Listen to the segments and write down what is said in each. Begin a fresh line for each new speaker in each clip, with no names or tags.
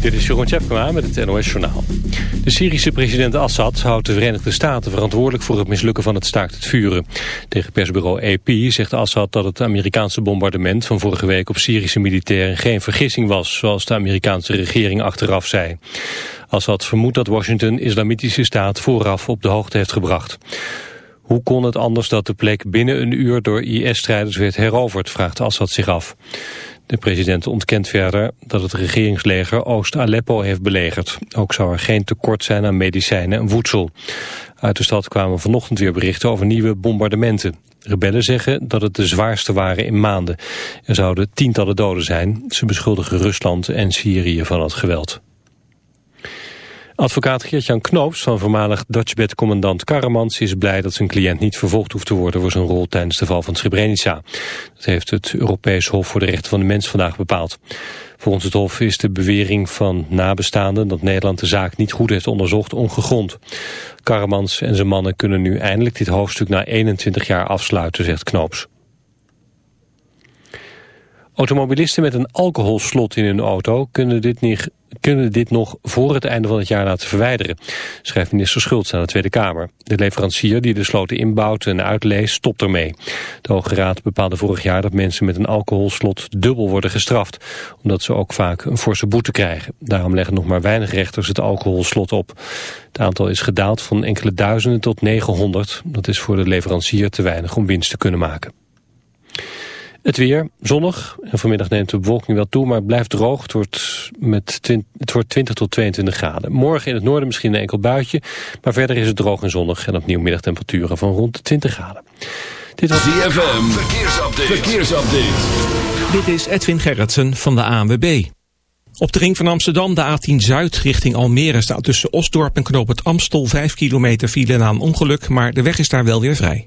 Dit is Jeroen Tjepkema met het NOS Journaal. De Syrische president Assad houdt de Verenigde Staten verantwoordelijk voor het mislukken van het staakt het vuren. Tegen persbureau AP zegt Assad dat het Amerikaanse bombardement van vorige week op Syrische militairen geen vergissing was, zoals de Amerikaanse regering achteraf zei. Assad vermoedt dat Washington islamitische staat vooraf op de hoogte heeft gebracht. Hoe kon het anders dat de plek binnen een uur door IS-strijders werd heroverd, vraagt Assad zich af. De president ontkent verder dat het regeringsleger Oost-Aleppo heeft belegerd. Ook zou er geen tekort zijn aan medicijnen en voedsel. Uit de stad kwamen vanochtend weer berichten over nieuwe bombardementen. Rebellen zeggen dat het de zwaarste waren in maanden. Er zouden tientallen doden zijn. Ze beschuldigen Rusland en Syrië van het geweld. Advocaat Geert-Jan Knoops van voormalig Dutchbed-commandant Karamans is blij dat zijn cliënt niet vervolgd hoeft te worden voor zijn rol tijdens de val van Srebrenica. Dat heeft het Europees Hof voor de Rechten van de Mens vandaag bepaald. Volgens het Hof is de bewering van nabestaanden dat Nederland de zaak niet goed heeft onderzocht ongegrond. Karamans en zijn mannen kunnen nu eindelijk dit hoofdstuk na 21 jaar afsluiten, zegt Knoops. Automobilisten met een alcoholslot in hun auto kunnen dit, niet, kunnen dit nog voor het einde van het jaar laten verwijderen, schrijft minister Schultz aan de Tweede Kamer. De leverancier die de sloten inbouwt en uitleest stopt ermee. De Hoge Raad bepaalde vorig jaar dat mensen met een alcoholslot dubbel worden gestraft, omdat ze ook vaak een forse boete krijgen. Daarom leggen nog maar weinig rechters het alcoholslot op. Het aantal is gedaald van enkele duizenden tot 900. Dat is voor de leverancier te weinig om winst te kunnen maken. Het weer, zonnig. En vanmiddag neemt de bewolking wel toe, maar het blijft droog. Het wordt, met het wordt 20 tot 22 graden. Morgen in het noorden misschien een enkel buitje. Maar verder is het droog en zonnig. En opnieuw middagtemperaturen van rond de 20 graden.
Dit was ZFM. Verkeersupdate. Verkeersupdate.
Dit is Edwin Gerritsen van de ANWB. Op de ring van Amsterdam, de A10 Zuid richting Almere... staat tussen Osdorp en Knoop het Amstel 5 kilometer file na een ongeluk... maar de weg is daar wel weer vrij.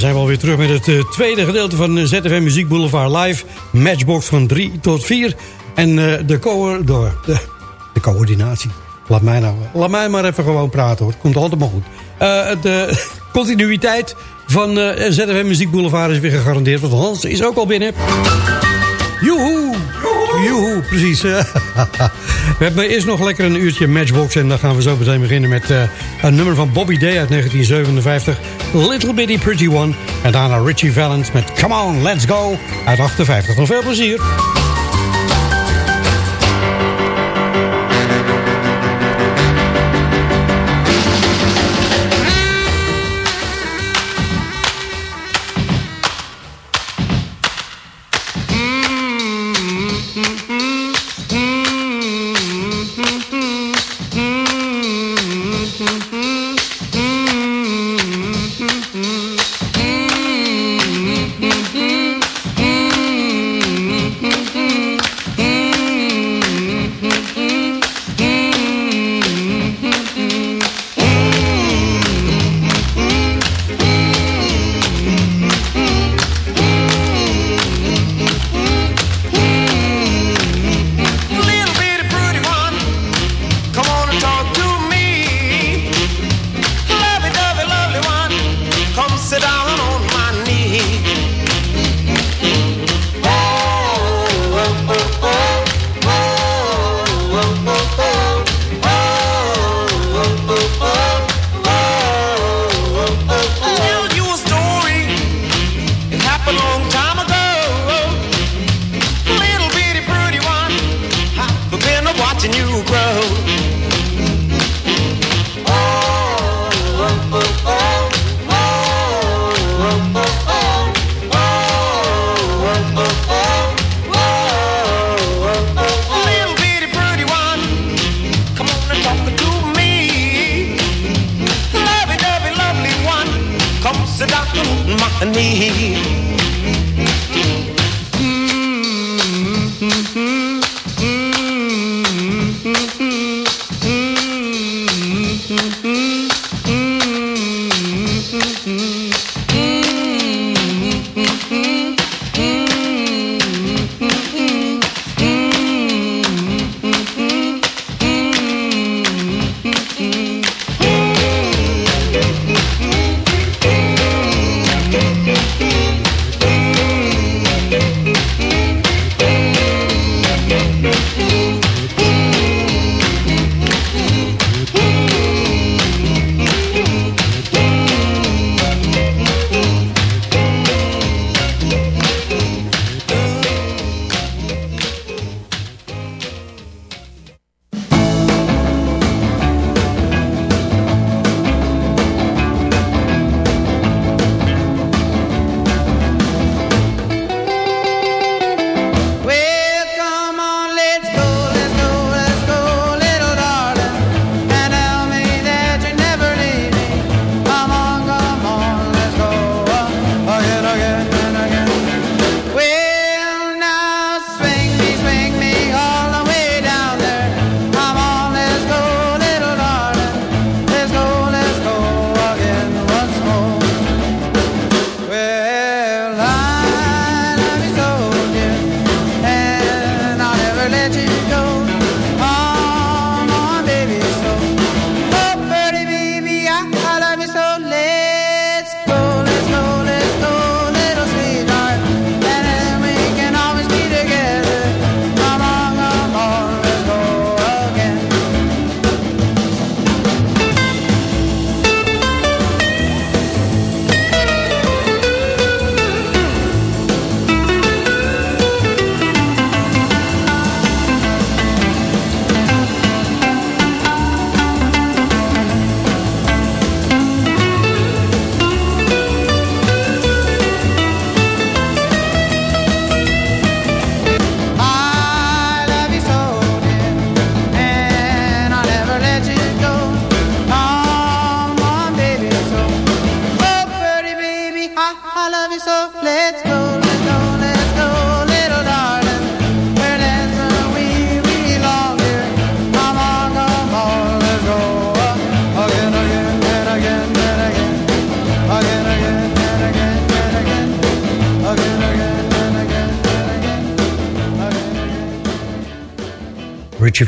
zijn we alweer terug met het uh, tweede gedeelte van uh, ZFM Muziek Boulevard Live. Matchbox van 3 tot 4. En uh, de, co de, de, de, coördinatie. Laat mij, nou, laat mij maar even gewoon praten hoor. Het komt altijd maar goed. de continuïteit van ZFM Muziek Boulevard is weer gegarandeerd. Want Hans is ook al binnen. Joehoe! Joehoe, precies. we hebben eerst nog lekker een uurtje Matchbox. En dan gaan we zo meteen beginnen met uh, een nummer van Bobby Day uit 1957. Little Bitty Pretty One. En daarna Richie Valens met Come On, Let's Go uit 58. Nog veel plezier.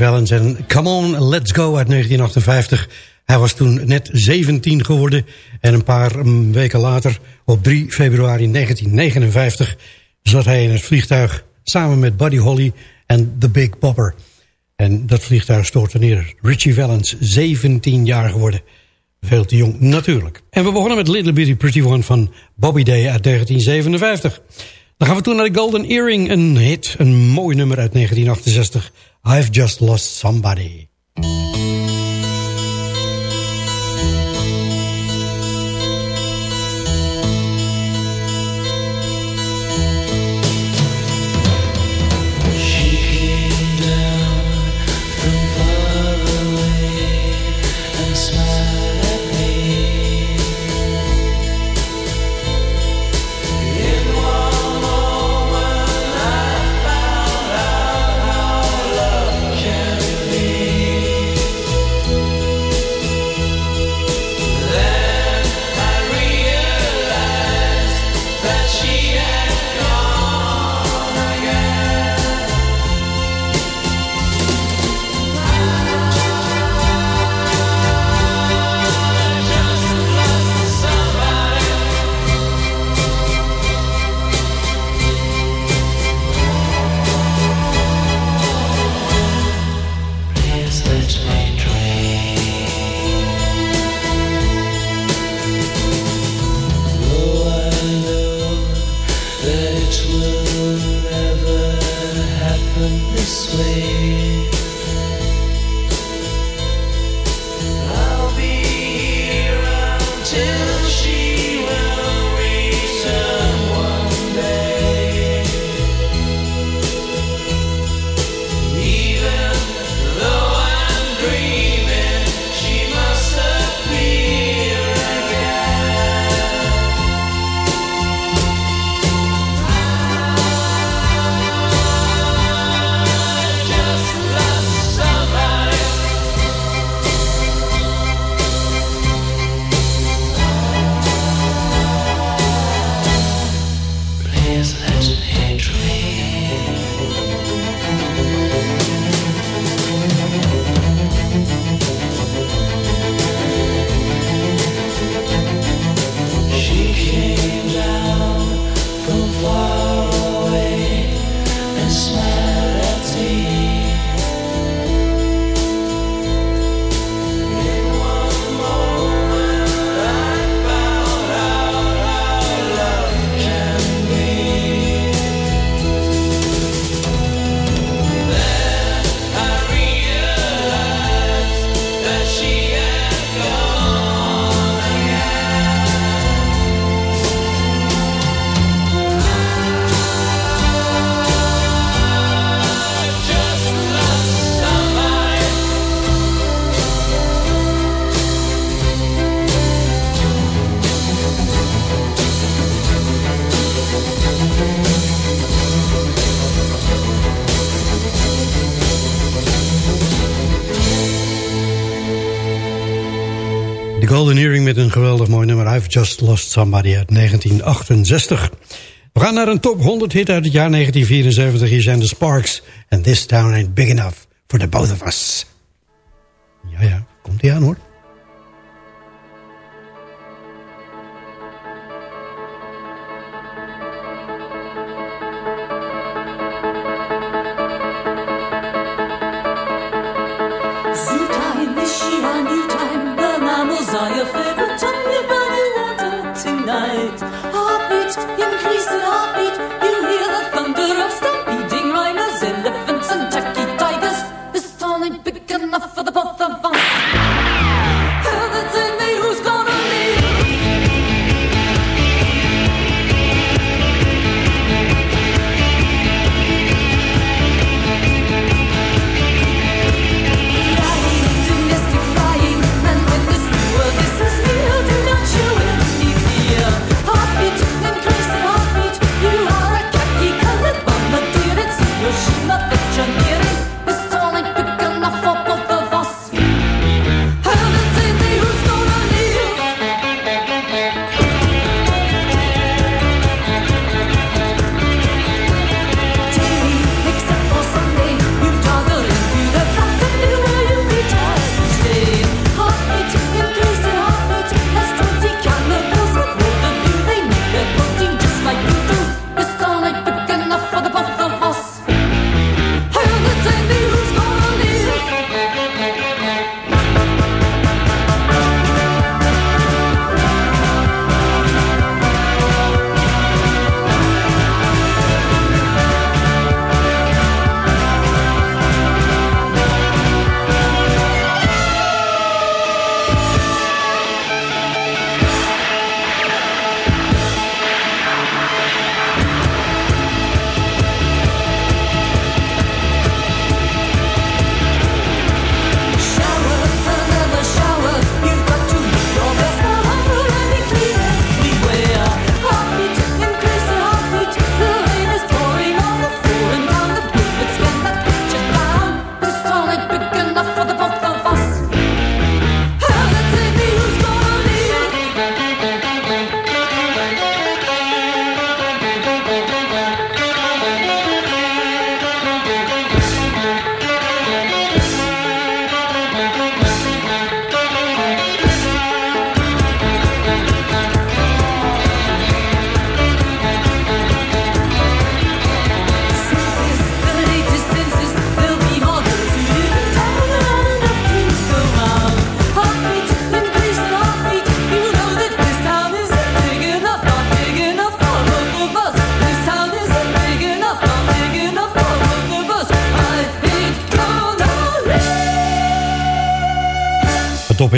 Valens en Come On, Let's Go uit 1958. Hij was toen net 17 geworden. En een paar mm, weken later, op 3 februari 1959... zat hij in het vliegtuig samen met Buddy Holly en The Big Bopper. En dat vliegtuig stortte neer. Richie Valens, 17 jaar geworden. Veel te jong, natuurlijk. En we begonnen met Little Bitty Pretty One van Bobby Day uit 1957. Dan gaan we toen naar de Golden Earring, een hit, een mooi nummer uit 1968. I've Just Lost Somebody. Golden Earring met een geweldig mooi nummer. I've Just Lost Somebody uit 1968. We gaan naar een top 100 hit uit het jaar 1974. Hier zijn de Sparks. And This Town Ain't Big Enough for the Both of Us. Ja, ja, komt ie aan hoor.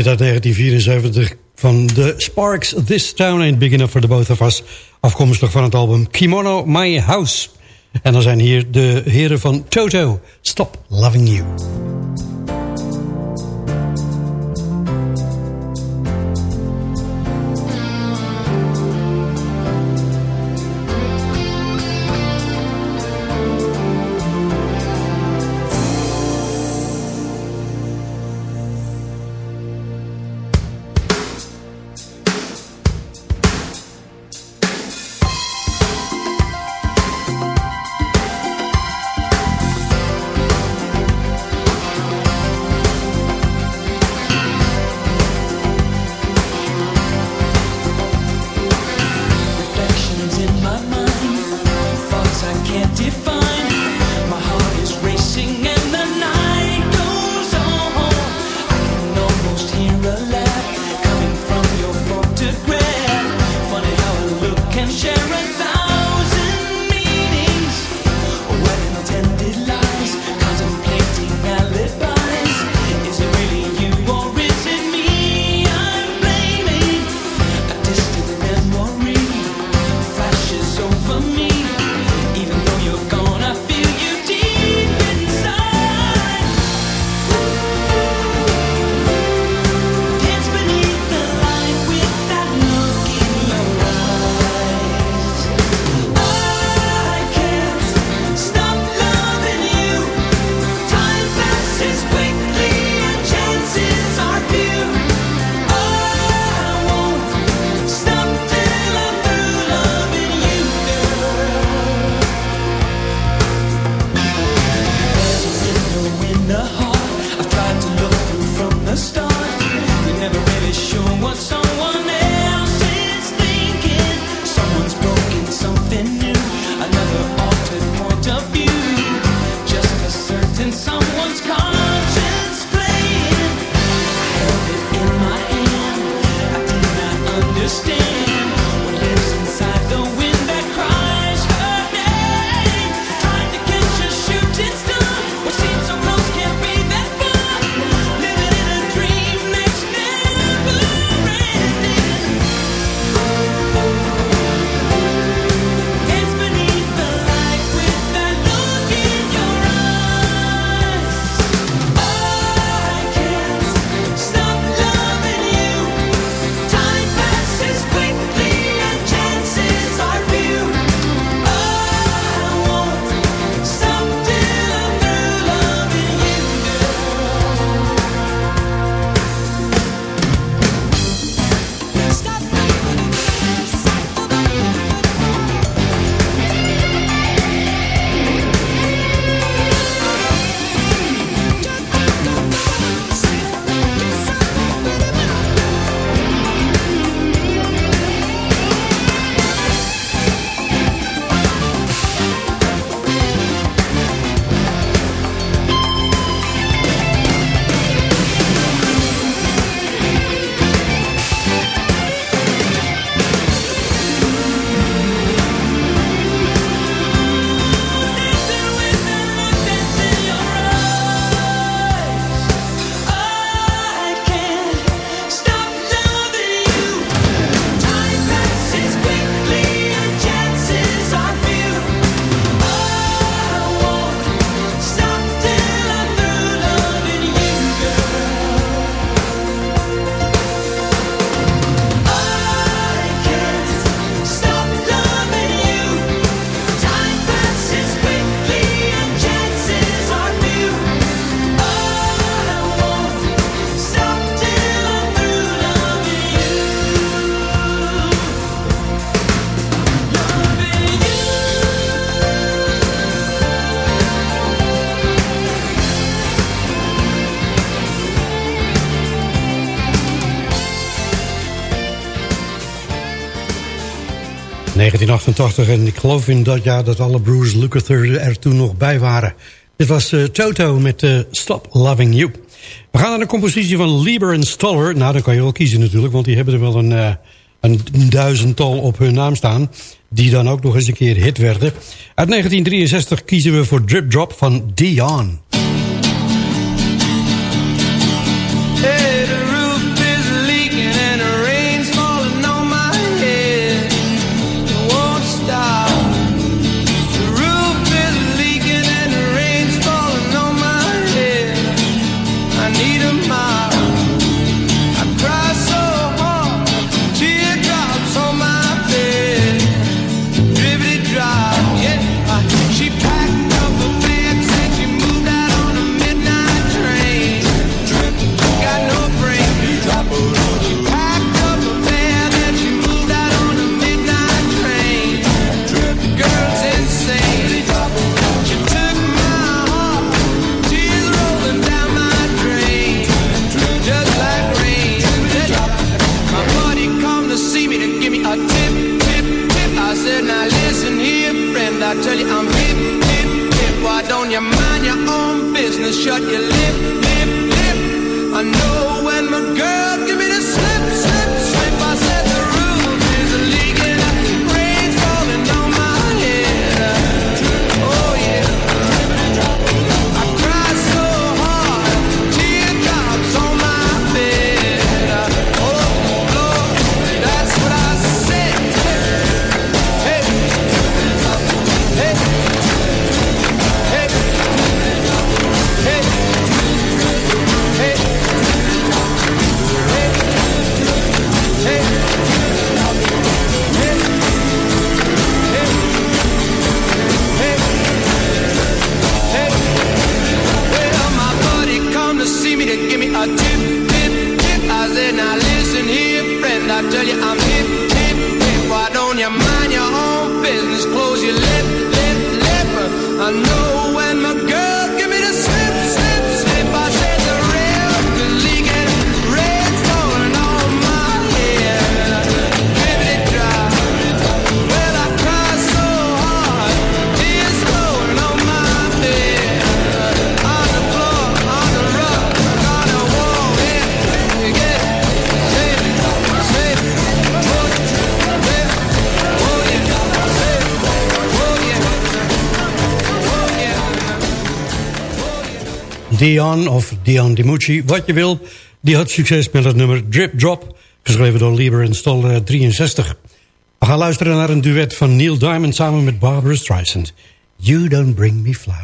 Uit 1974 van The Sparks. This Town Ain't Big Enough for the Both of Us. Afkomstig van het album Kimono My House. En dan zijn hier de heren van Toto. Stop Loving You. En ik geloof in dat jaar dat alle Bruce Lukather er toen nog bij waren. Dit was uh, Toto met uh, Stop Loving You. We gaan naar de compositie van Lieber en Stoller. Nou, dan kan je wel kiezen natuurlijk, want die hebben er wel een, uh, een duizendtal op hun naam staan. Die dan ook nog eens een keer hit werden. Uit 1963 kiezen we voor Drip Drop van Dion. Hey,
Dion of Dion DiMucci, wat je wil. Die had succes met het nummer Drip Drop. Geschreven door Lieber en Stoll 63. We gaan luisteren naar een duet van Neil Diamond samen met Barbara Streisand. You Don't Bring Me Flowers.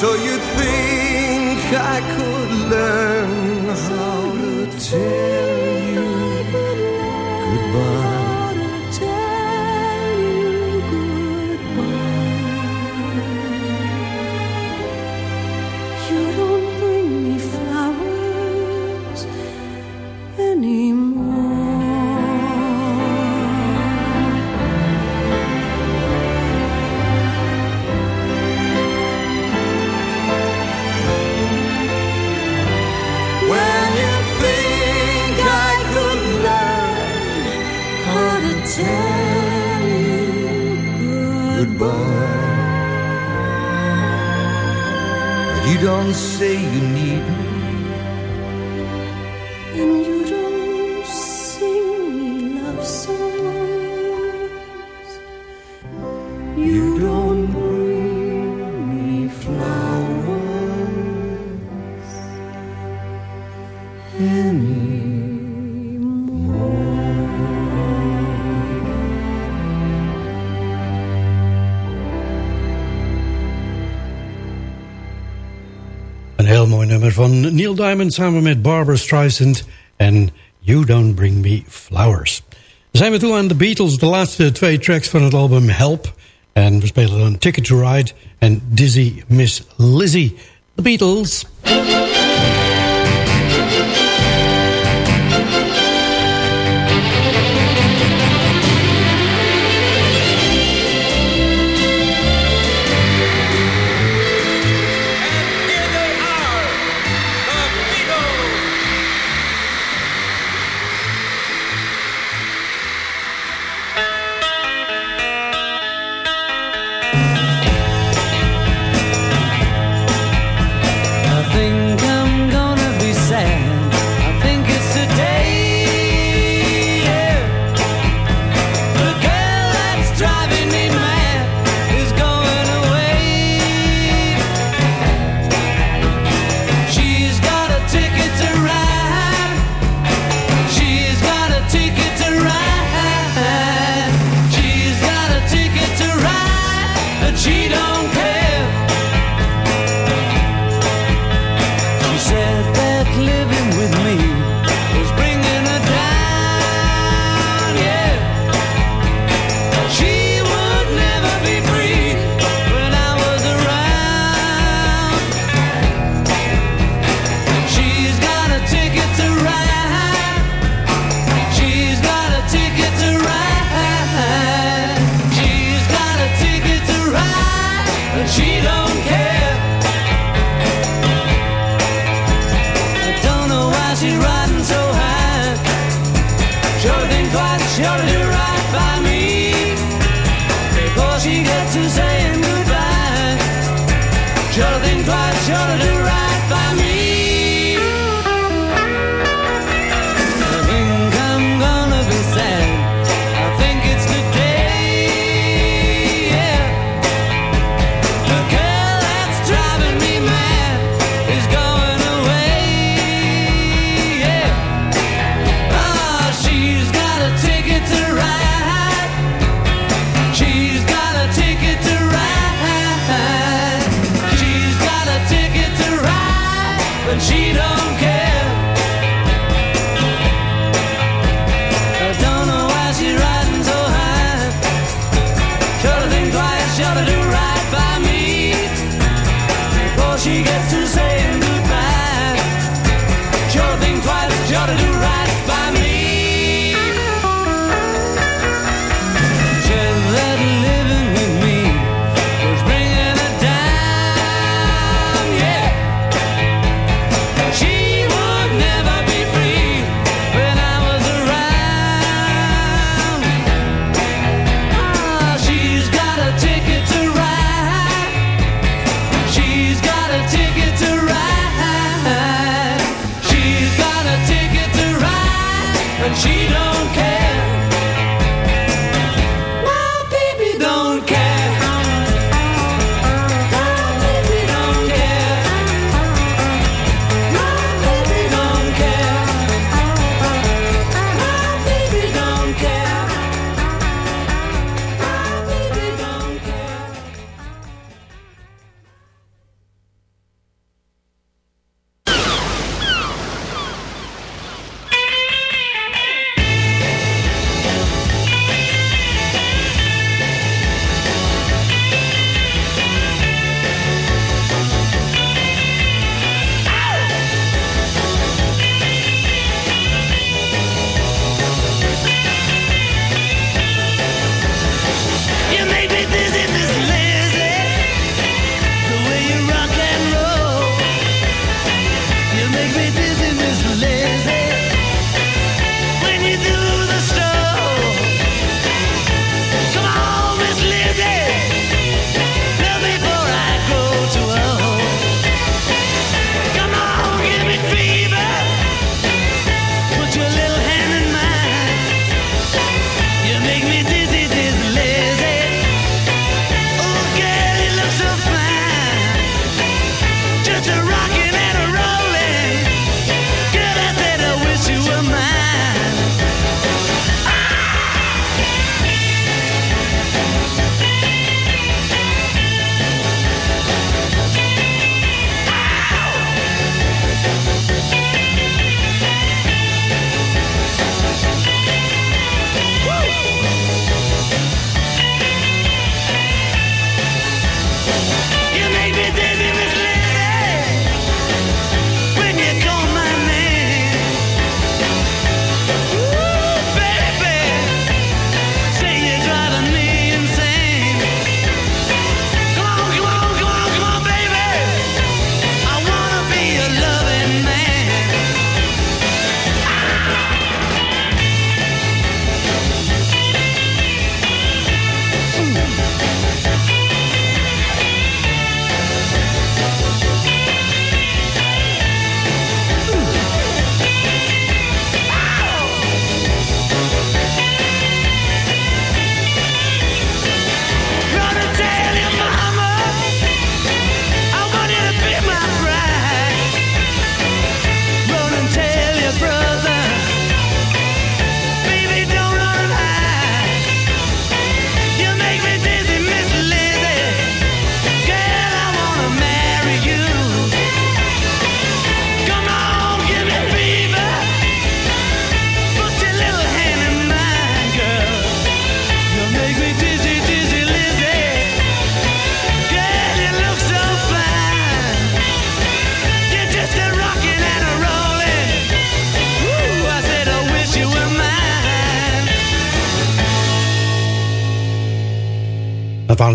So you think I could learn how to tell goodbye, but you don't say you need me.
van Neil Diamond samen met Barbara Streisand en You Don't Bring Me Flowers. Dan zijn we toe aan The Beatles, de laatste twee tracks van het album Help. En we spelen dan Ticket to Ride en Dizzy Miss Lizzie. The Beatles.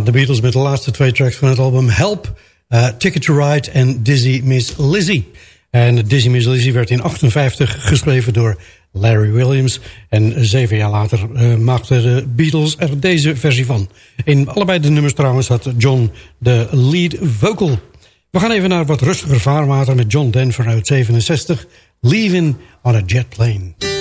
De Beatles met de laatste twee tracks van het album Help, uh, Ticket to Ride en Dizzy Miss Lizzy. En Dizzy Miss Lizzy werd in 58 geschreven door Larry Williams. En zeven jaar later uh, maakten de Beatles er deze versie van. In allebei de nummers trouwens had John de lead vocal. We gaan even naar wat rustiger vaarwater met John Denver uit 67. Leaving on a Jet Plane.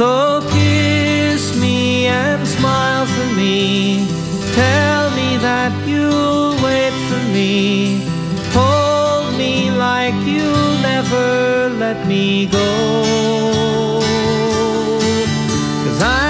So kiss me and smile for me. Tell me that you'll wait for me. Hold me like you'll never let me go. Cause I'm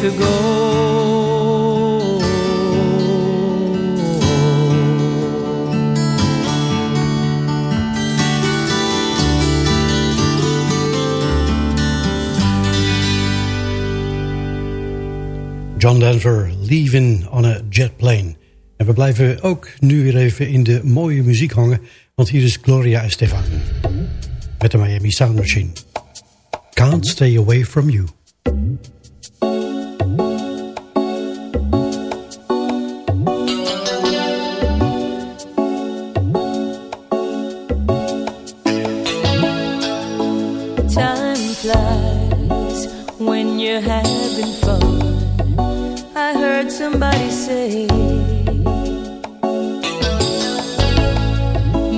to go.
John Denver, Leaving on a Jet Plane. En we blijven ook nu weer even in de mooie muziek hangen. Want hier is Gloria Estefan. Met de Miami Sound Machine. Can't stay away from you.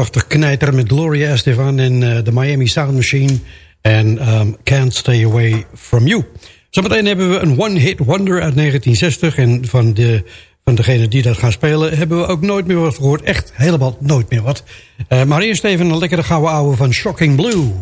80 knijter met Gloria Estefan en eh, de Miami Sound Machine. En ehm, Can't Stay Away From You. Zometeen hebben we een One Hit Wonder uit 1960. En van, de, van degene die dat gaan spelen hebben we ook nooit meer wat gehoord. Echt helemaal nooit meer wat. Eh, maar eerst even een lekkere gouden ouwe van Shocking Blue.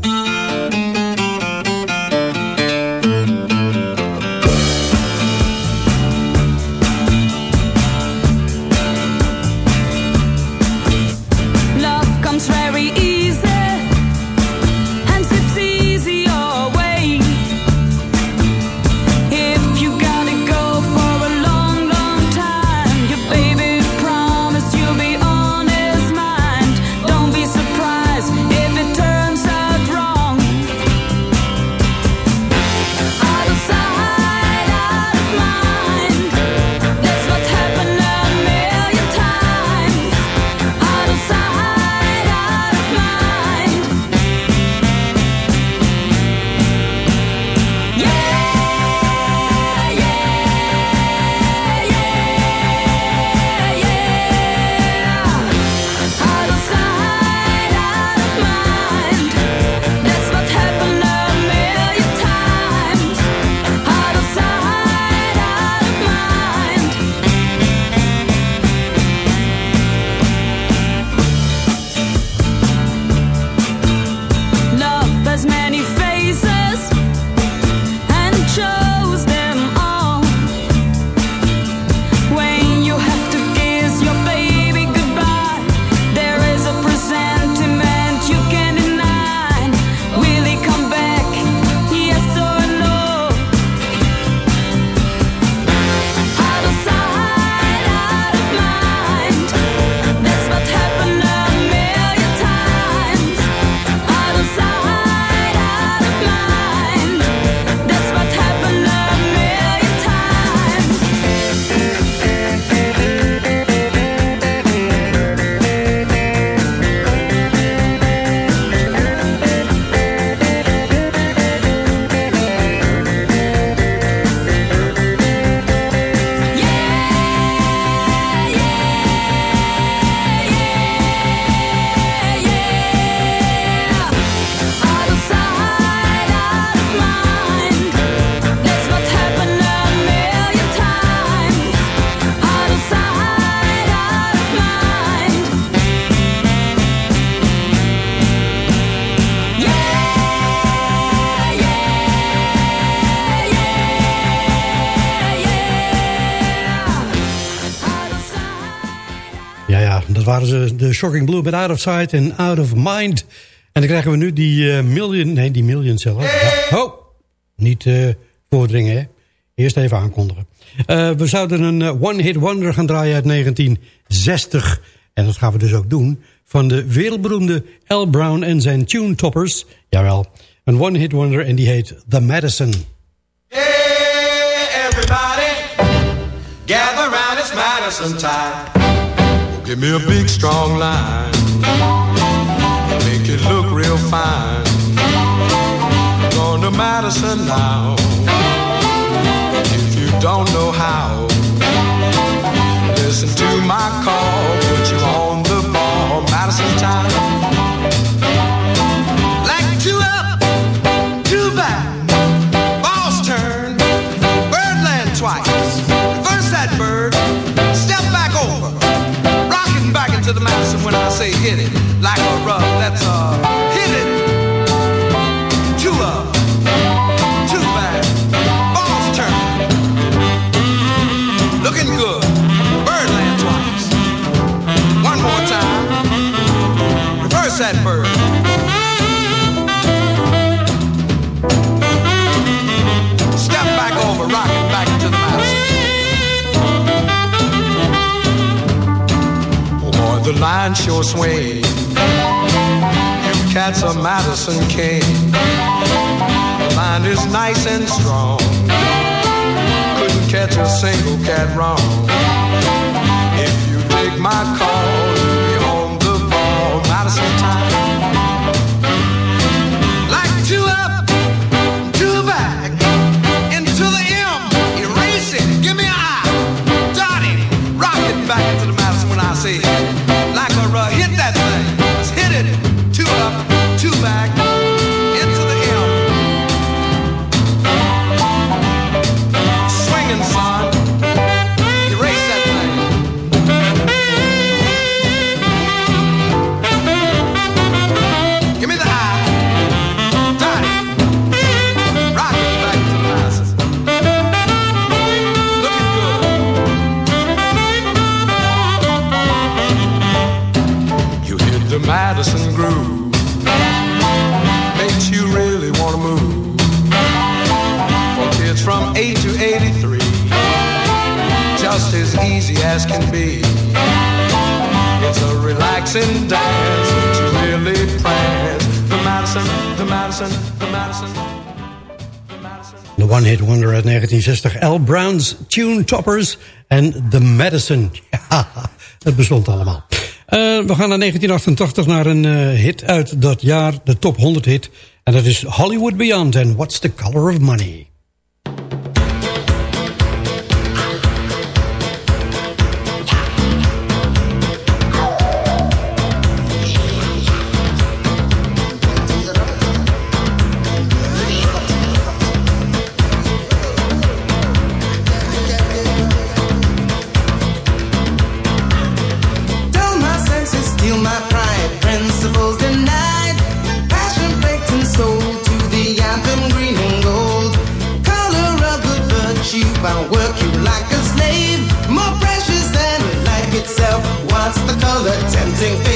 Ja, ja, dat waren ze, de Shocking Blue met Out of Sight en Out of Mind. En dan krijgen we nu die uh, Million, nee, die Million zelf. Ja. Oh, niet uh, voordringen, hè. Eerst even aankondigen. Uh, we zouden een one-hit wonder gaan draaien uit 1960. En dat gaan we dus ook doen. Van de wereldberoemde L. Brown en zijn Tune Toppers. Jawel, een one-hit wonder en die heet The Madison.
Hey, everybody, gather round, it's Madison time. Give me a big strong line, make it look real fine. Going to Madison now. If you don't know how, listen to my call, put you on the ball, Madison time. Into the Madison when I say hit it. Like a rug, that's a Line sure swing. Cats are Madison King. The line is nice and strong. Couldn't catch a single cat wrong. If you take my call, Hit
Wonder uit 1960. L. Brown's Tune Toppers en The Madison. Ja, het bestond allemaal. Uh, we gaan naar 1988 naar een uh, hit uit dat jaar, de top 100 hit. En dat is Hollywood Beyond en What's the Color of Money.
What's the color? Tempting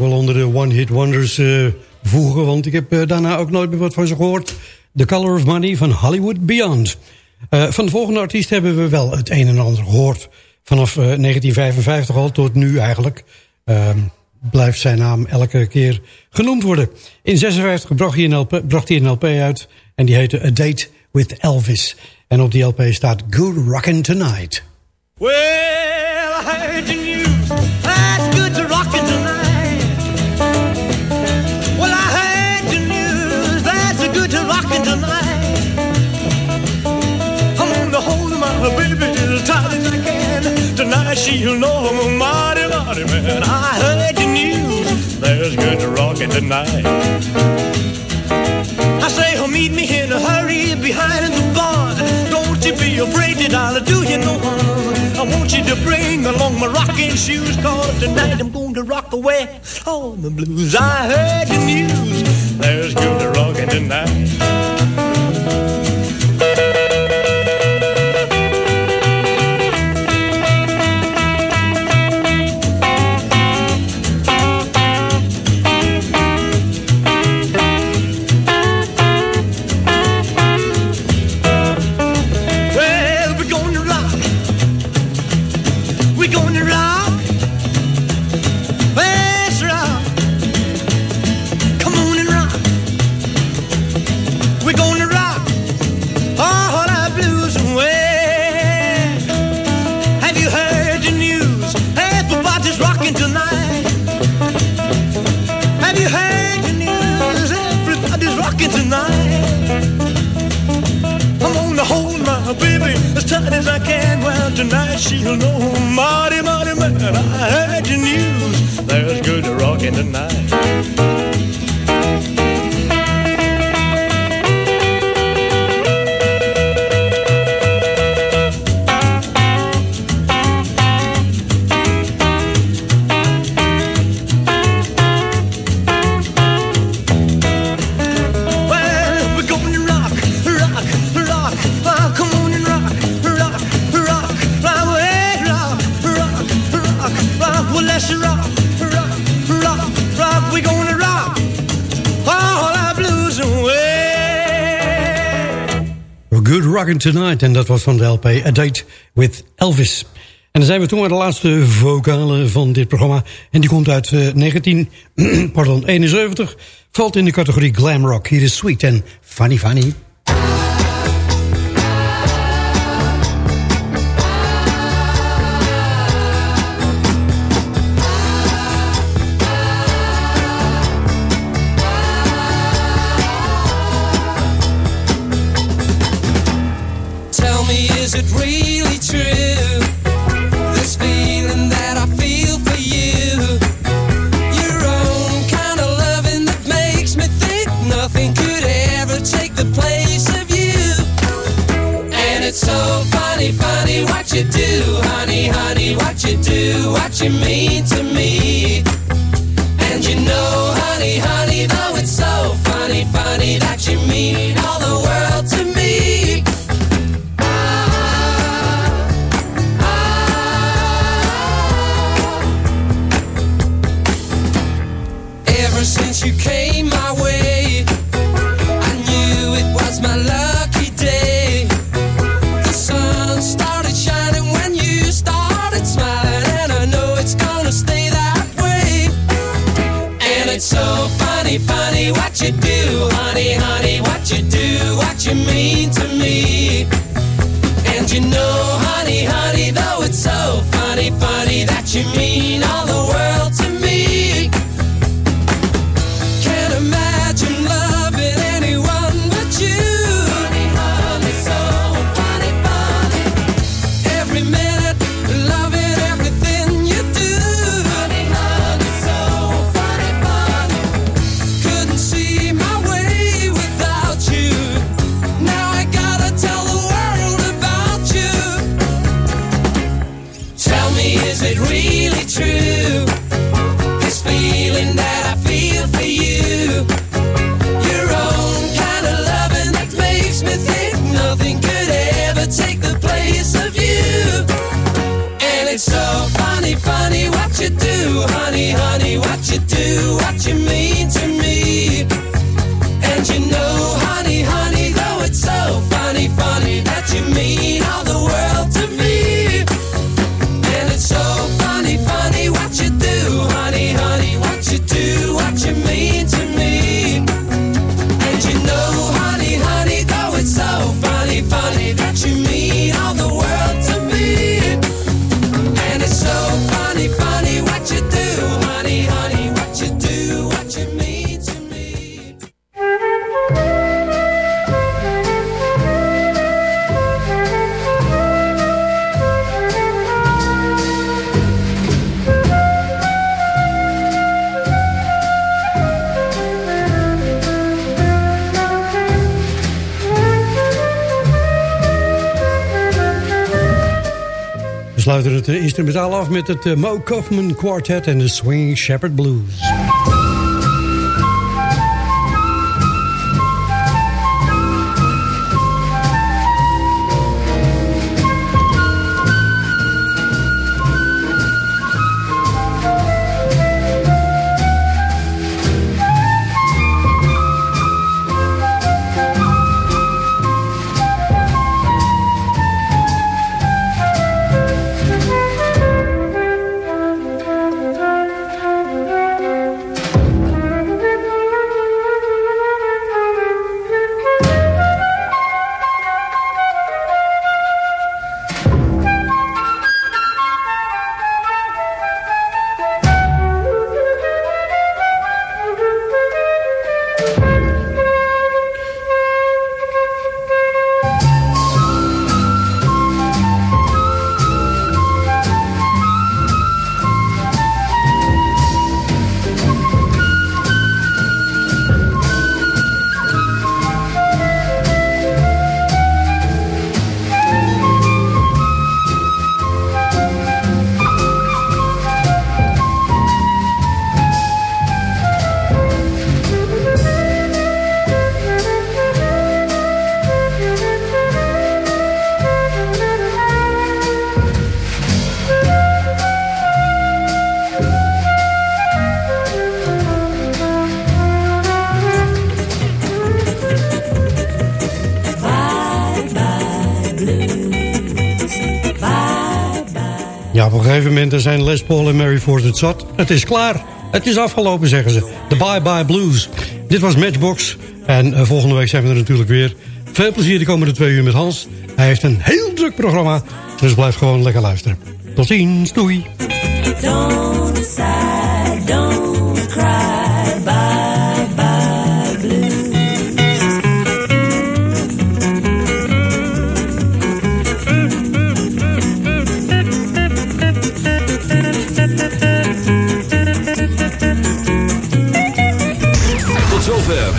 wel onder de one-hit wonders eh, voegen... want ik heb eh, daarna ook nooit meer wat van ze gehoord. The Color of Money van Hollywood Beyond. Eh, van de volgende artiest hebben we wel het een en ander gehoord. Vanaf 1955 al tot nu eigenlijk... Ehm, blijft zijn naam elke keer genoemd worden. In 56 bracht hij, een LP, uit en die heette A Date with Elvis. En op die LP staat Good Rockin' Tonight.
Well, I heard the news. That's good to rockin' tonight. She'll know I'm a mighty, mighty man. I heard the news. There's good to rockin' tonight. I say, oh, meet me in a hurry behind the bar. Don't you be afraid that I'll do you no harm. I want you to bring along my rocking shoes, cause tonight I'm going to rock away all the blues. I heard the news, there's good to rocking tonight. Tonight.
En dat was van de LP A Date with Elvis. En dan zijn we toen bij de laatste vocale van dit programma. En die komt uit eh, 19, pardon, 71. Valt in de categorie glam rock. Hier is Sweet en Funny Funny.
Instrumentaal af met het eh, Mo Kaufman Quartet en de Swing Shepherd Blues. Moment zijn Les Paul en Mary Ford het zat. Het is klaar. Het is afgelopen, zeggen ze. De Bye Bye Blues. Dit was Matchbox. En eh, volgende week zijn we er natuurlijk weer. Veel plezier de komende twee uur met Hans. Hij heeft een heel druk programma. Dus blijf gewoon lekker luisteren. Tot ziens. Doei.